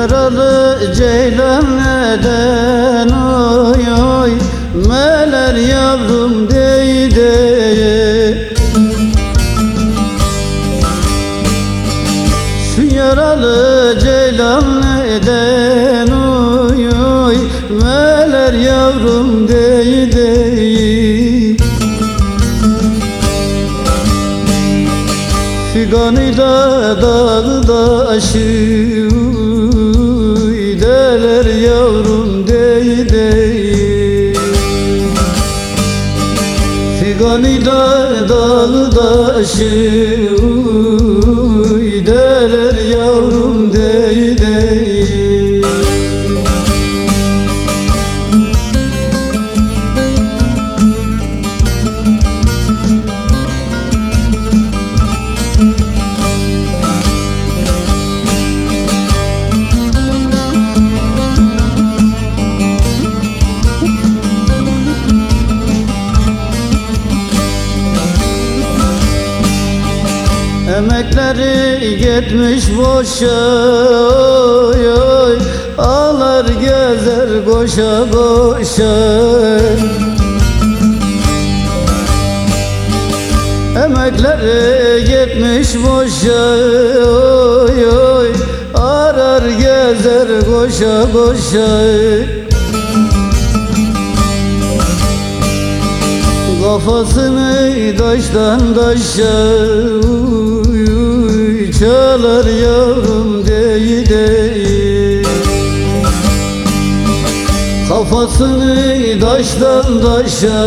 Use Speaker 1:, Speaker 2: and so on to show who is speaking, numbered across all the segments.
Speaker 1: yaralı ceylan neden oy oy? Meler yavrum dey Şu yaralı ceylan neden oy oy? Meler yavrum dey Figanıyla dağı daşı Deler yavrum dey dey. Figanıyla dağı daşı Emekleri gitmiş boşa oy oy. Ağlar gezer koşa koşa. Emekleri gitmiş boşa oy oy. Arar gezer koşa koşa. Kafasını taştan taşa Çalar yavrum dey dey Kafasını taştan taşa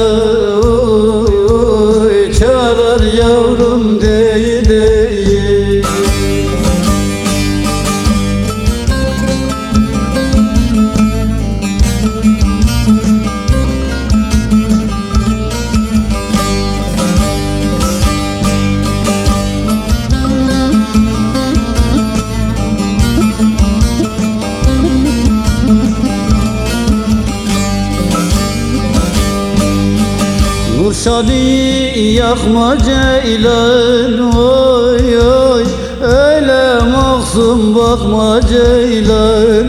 Speaker 1: Nurşadi'yi yakma ceylan oy oy. Öyle mahzun bakma ceylan.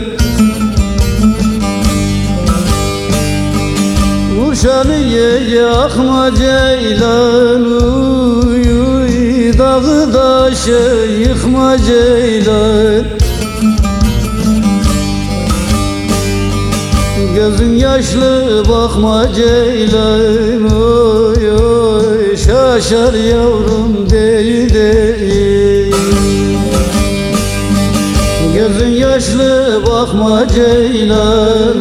Speaker 1: Nurşadi'yi yakma ceylan uy uy Dağı taşı yıkma ceylan Gözün yaşlı bakma ceylan oy oy. Şaşar yavrum dey dey Gözün yaşlı bakma ceylan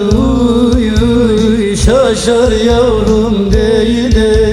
Speaker 1: uy uy Şaşar yavrum dey dey